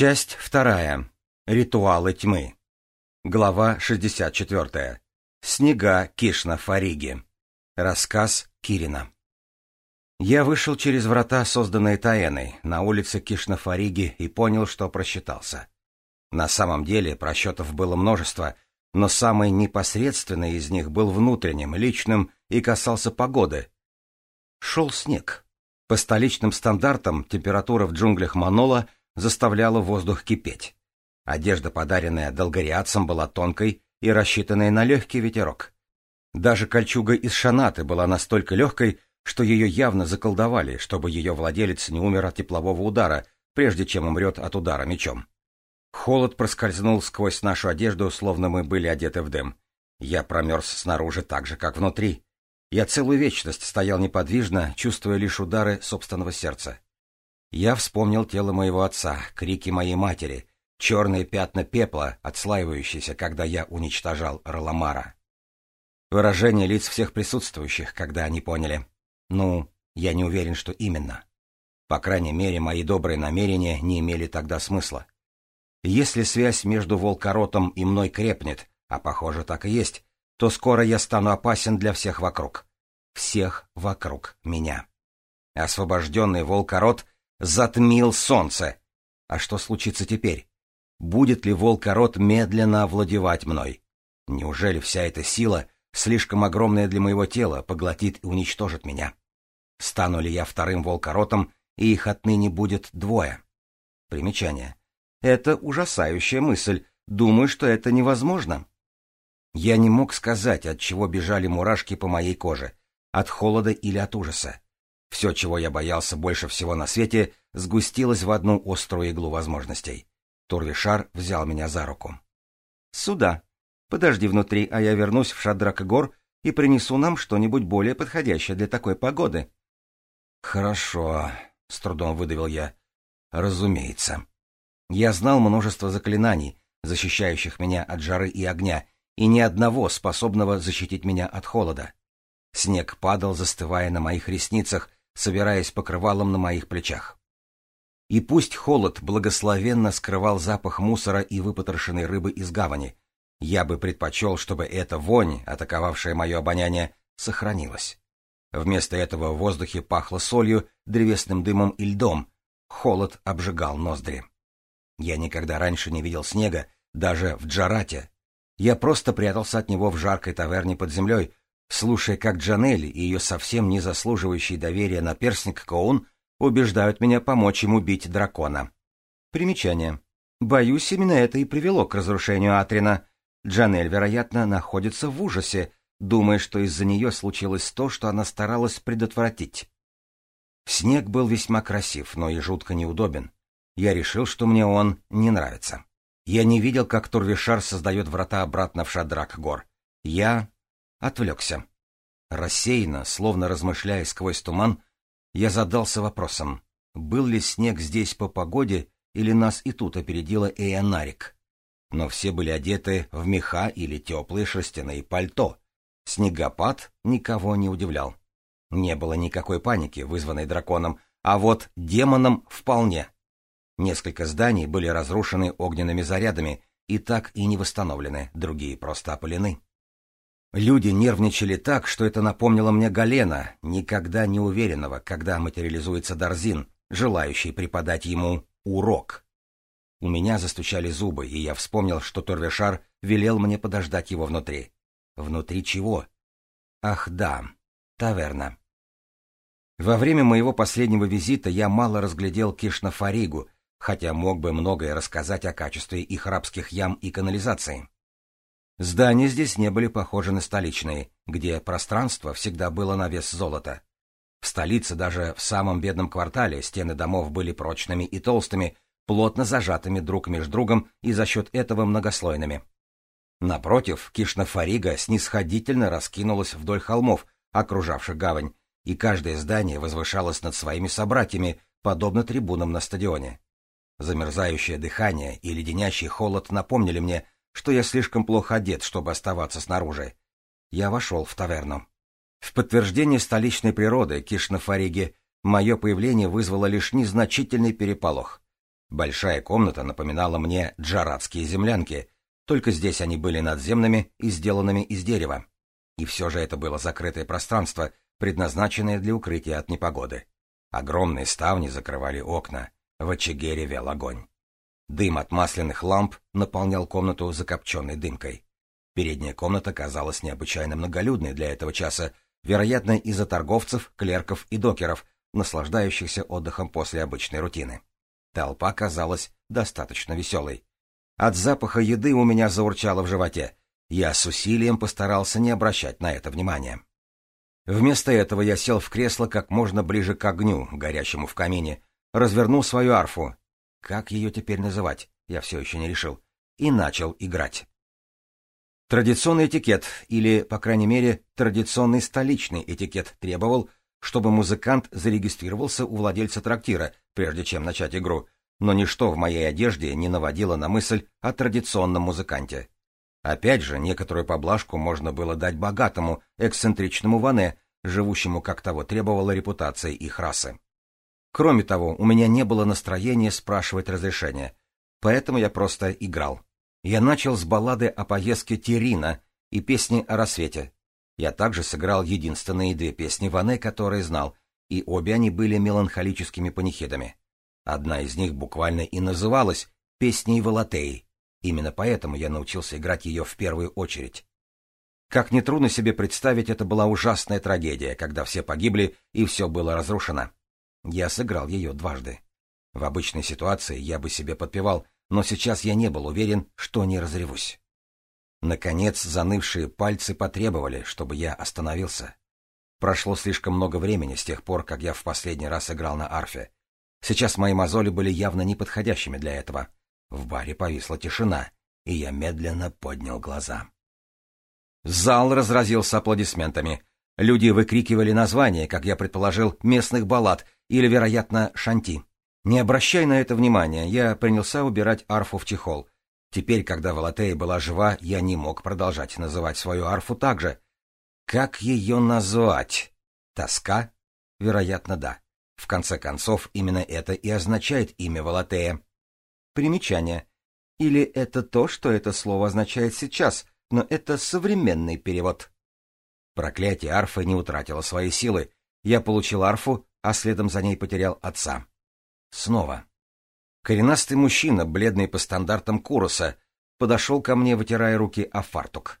Часть вторая. Ритуалы тьмы. Глава 64. Снега Кишна Фариги. Рассказ Кирина. Я вышел через врата, созданные Таэной, на улице Кишна Фариги и понял, что просчитался. На самом деле просчетов было множество, но самый непосредственный из них был внутренним, личным и касался погоды. Шел снег. По столичным стандартам температура в джунглях Манола — заставляла воздух кипеть. Одежда, подаренная долгориадцам, была тонкой и рассчитанной на легкий ветерок. Даже кольчуга из шанаты была настолько легкой, что ее явно заколдовали, чтобы ее владелец не умер от теплового удара, прежде чем умрет от удара мечом. Холод проскользнул сквозь нашу одежду, словно мы были одеты в дым. Я промерз снаружи так же, как внутри. Я целую вечность стоял неподвижно, чувствуя лишь удары собственного сердца. Я вспомнил тело моего отца, крики моей матери, черные пятна пепла, отслаивающиеся, когда я уничтожал Роламара. Выражение лиц всех присутствующих, когда они поняли. Ну, я не уверен, что именно. По крайней мере, мои добрые намерения не имели тогда смысла. Если связь между волкоротом и мной крепнет, а похоже так и есть, то скоро я стану опасен для всех вокруг. Всех вокруг меня. Освобожденный волкорот затмил солнце. А что случится теперь? Будет ли волкорот медленно овладевать мной? Неужели вся эта сила, слишком огромная для моего тела, поглотит и уничтожит меня? Стану ли я вторым волкоротом, и их отныне будет двое? Примечание. Это ужасающая мысль. Думаю, что это невозможно. Я не мог сказать, от чего бежали мурашки по моей коже. От холода или от ужаса. Все, чего я боялся больше всего на свете, сгустилось в одну острую иглу возможностей. Турвишар взял меня за руку. «Сюда. Подожди внутри, а я вернусь в Шадракогор и принесу нам что-нибудь более подходящее для такой погоды». «Хорошо», — с трудом выдавил я. «Разумеется. Я знал множество заклинаний, защищающих меня от жары и огня, и ни одного способного защитить меня от холода. Снег падал, застывая на моих ресницах, собираясь покрывалом на моих плечах. И пусть холод благословенно скрывал запах мусора и выпотрошенной рыбы из гавани, я бы предпочел, чтобы эта вонь, атаковавшая мое обоняние, сохранилась. Вместо этого в воздухе пахло солью, древесным дымом и льдом. Холод обжигал ноздри. Я никогда раньше не видел снега, даже в Джарате. Я просто прятался от него в жаркой таверне под землей, Слушая, как Джанелли и ее совсем не заслуживающий доверия наперстник Коун убеждают меня помочь им убить дракона. Примечание. Боюсь, именно это и привело к разрушению Атрина. Джанель, вероятно, находится в ужасе, думая, что из-за нее случилось то, что она старалась предотвратить. Снег был весьма красив, но и жутко неудобен. Я решил, что мне он не нравится. Я не видел, как Турвишар создает врата обратно в Шадрак гор. Я Отвлекся. Рассеянно, словно размышляя сквозь туман, я задался вопросом, был ли снег здесь по погоде или нас и тут опередила Эйонарик. Но все были одеты в меха или теплые шерстяные пальто. Снегопад никого не удивлял. Не было никакой паники, вызванной драконом, а вот демоном вполне. Несколько зданий были разрушены огненными зарядами и так и не восстановлены, другие просто опалены. Люди нервничали так, что это напомнило мне Галена, никогда не уверенного, когда материализуется Дарзин, желающий преподать ему урок. У меня застучали зубы, и я вспомнил, что Торвешар велел мне подождать его внутри. Внутри чего? Ах да, таверна. Во время моего последнего визита я мало разглядел Кишнафаригу, хотя мог бы многое рассказать о качестве их рабских ям и канализации. Здания здесь не были похожи на столичные, где пространство всегда было на вес золота. В столице даже в самом бедном квартале стены домов были прочными и толстыми, плотно зажатыми друг между другом и за счет этого многослойными. Напротив, Кишнафарига снисходительно раскинулась вдоль холмов, окружавших гавань, и каждое здание возвышалось над своими собратьями, подобно трибунам на стадионе. Замерзающее дыхание и леденящий холод напомнили мне что я слишком плохо одет, чтобы оставаться снаружи. Я вошел в таверну. В подтверждение столичной природы Кишнафариги мое появление вызвало лишь незначительный переполох. Большая комната напоминала мне джарадские землянки, только здесь они были надземными и сделанными из дерева. И все же это было закрытое пространство, предназначенное для укрытия от непогоды. Огромные ставни закрывали окна, в очаге ревел огонь. Дым от масляных ламп наполнял комнату закопченной дымкой. Передняя комната казалась необычайно многолюдной для этого часа, вероятно, из-за торговцев, клерков и докеров, наслаждающихся отдыхом после обычной рутины. Толпа казалась достаточно веселой. От запаха еды у меня заурчало в животе. Я с усилием постарался не обращать на это внимания. Вместо этого я сел в кресло как можно ближе к огню, горящему в камине, развернул свою арфу как ее теперь называть? Я все еще не решил. И начал играть. Традиционный этикет, или, по крайней мере, традиционный столичный этикет требовал, чтобы музыкант зарегистрировался у владельца трактира, прежде чем начать игру, но ничто в моей одежде не наводило на мысль о традиционном музыканте. Опять же, некоторую поблажку можно было дать богатому, эксцентричному Ване, живущему, как того требовала репутация их расы. Кроме того, у меня не было настроения спрашивать разрешения, поэтому я просто играл. Я начал с баллады о поездке Терина и песни о рассвете. Я также сыграл единственные две песни Ване, которые знал, и обе они были меланхолическими панихедами. Одна из них буквально и называлась «Песней Волотеи». Именно поэтому я научился играть ее в первую очередь. Как нетрудно себе представить, это была ужасная трагедия, когда все погибли и все было разрушено. Я сыграл ее дважды. В обычной ситуации я бы себе подпевал, но сейчас я не был уверен, что не разревусь. Наконец, занывшие пальцы потребовали, чтобы я остановился. Прошло слишком много времени с тех пор, как я в последний раз играл на арфе. Сейчас мои мозоли были явно неподходящими для этого. В баре повисла тишина, и я медленно поднял глаза. Зал разразился аплодисментами. Люди выкрикивали названия, как я предположил, местных баллад — или, вероятно, шанти. Не обращай на это внимания, я принялся убирать арфу в чехол. Теперь, когда Валатея была жива, я не мог продолжать называть свою арфу так же. Как ее назвать? Тоска? Вероятно, да. В конце концов, именно это и означает имя Валатея. Примечание. Или это то, что это слово означает сейчас, но это современный перевод. Проклятие арфы не утратило своей силы. Я получил арфу, а следом за ней потерял отца. Снова. Коренастый мужчина, бледный по стандартам Куроса, подошел ко мне, вытирая руки о фартук.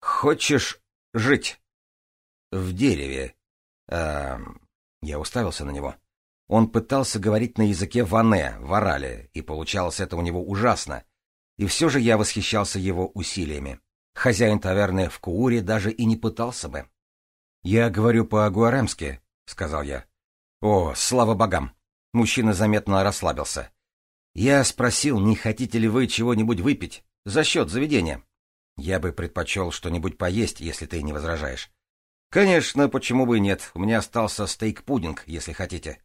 «Хочешь жить?» «В дереве». А, я уставился на него. Он пытался говорить на языке ване, варале, и получалось это у него ужасно. И все же я восхищался его усилиями. Хозяин таверны в Кууре даже и не пытался бы. «Я говорю по агуаремски. — сказал я. «О, слава богам!» Мужчина заметно расслабился. «Я спросил, не хотите ли вы чего-нибудь выпить за счет заведения?» «Я бы предпочел что-нибудь поесть, если ты не возражаешь». «Конечно, почему бы и нет. У меня остался стейк-пудинг, если хотите».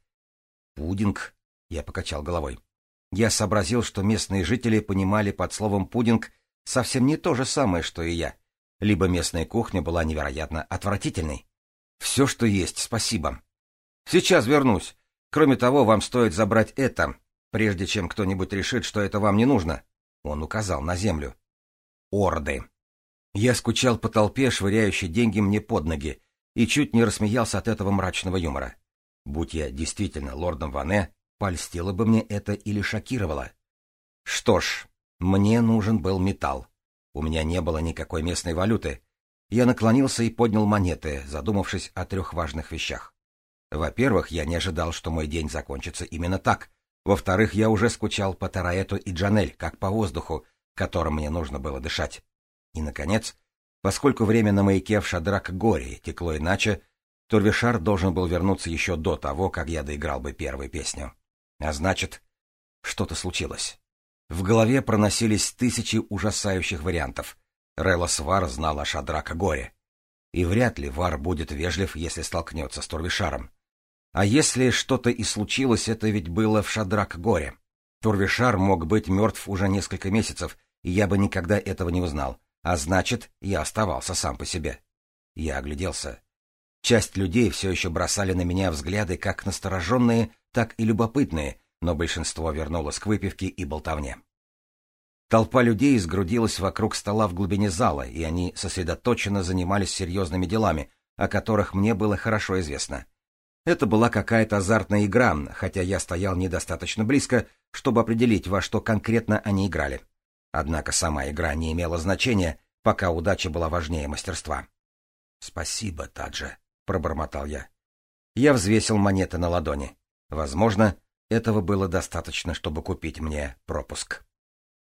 «Пудинг?» — я покачал головой. Я сообразил, что местные жители понимали под словом «пудинг» совсем не то же самое, что и я. Либо местная кухня была невероятно отвратительной, все, что есть, спасибо. Сейчас вернусь. Кроме того, вам стоит забрать это, прежде чем кто-нибудь решит, что это вам не нужно. Он указал на землю. Орды. Я скучал по толпе, швыряющей деньги мне под ноги, и чуть не рассмеялся от этого мрачного юмора. Будь я действительно лордом Ване, польстило бы мне это или шокировало. Что ж, мне нужен был металл. У меня не было никакой местной валюты, я наклонился и поднял монеты, задумавшись о трех важных вещах. Во-первых, я не ожидал, что мой день закончится именно так. Во-вторых, я уже скучал по Тараэту и Джанель, как по воздуху, которым мне нужно было дышать. И, наконец, поскольку время на маяке в Шадрак-горе текло иначе, Турвишар должен был вернуться еще до того, как я доиграл бы первую песню. А значит, что-то случилось. В голове проносились тысячи ужасающих вариантов — Релос Вар знал о драка горе. И вряд ли Вар будет вежлив, если столкнется с Турвишаром. А если что-то и случилось, это ведь было в Шадрак-горе. Турвишар мог быть мертв уже несколько месяцев, и я бы никогда этого не узнал. А значит, я оставался сам по себе. Я огляделся. Часть людей все еще бросали на меня взгляды как настороженные, так и любопытные, но большинство вернулось к выпивке и болтовне. Толпа людей сгрудилась вокруг стола в глубине зала, и они сосредоточенно занимались серьезными делами, о которых мне было хорошо известно. Это была какая-то азартная игра, хотя я стоял недостаточно близко, чтобы определить, во что конкретно они играли. Однако сама игра не имела значения, пока удача была важнее мастерства. — Спасибо, Таджа, — пробормотал я. Я взвесил монеты на ладони. Возможно, этого было достаточно, чтобы купить мне пропуск.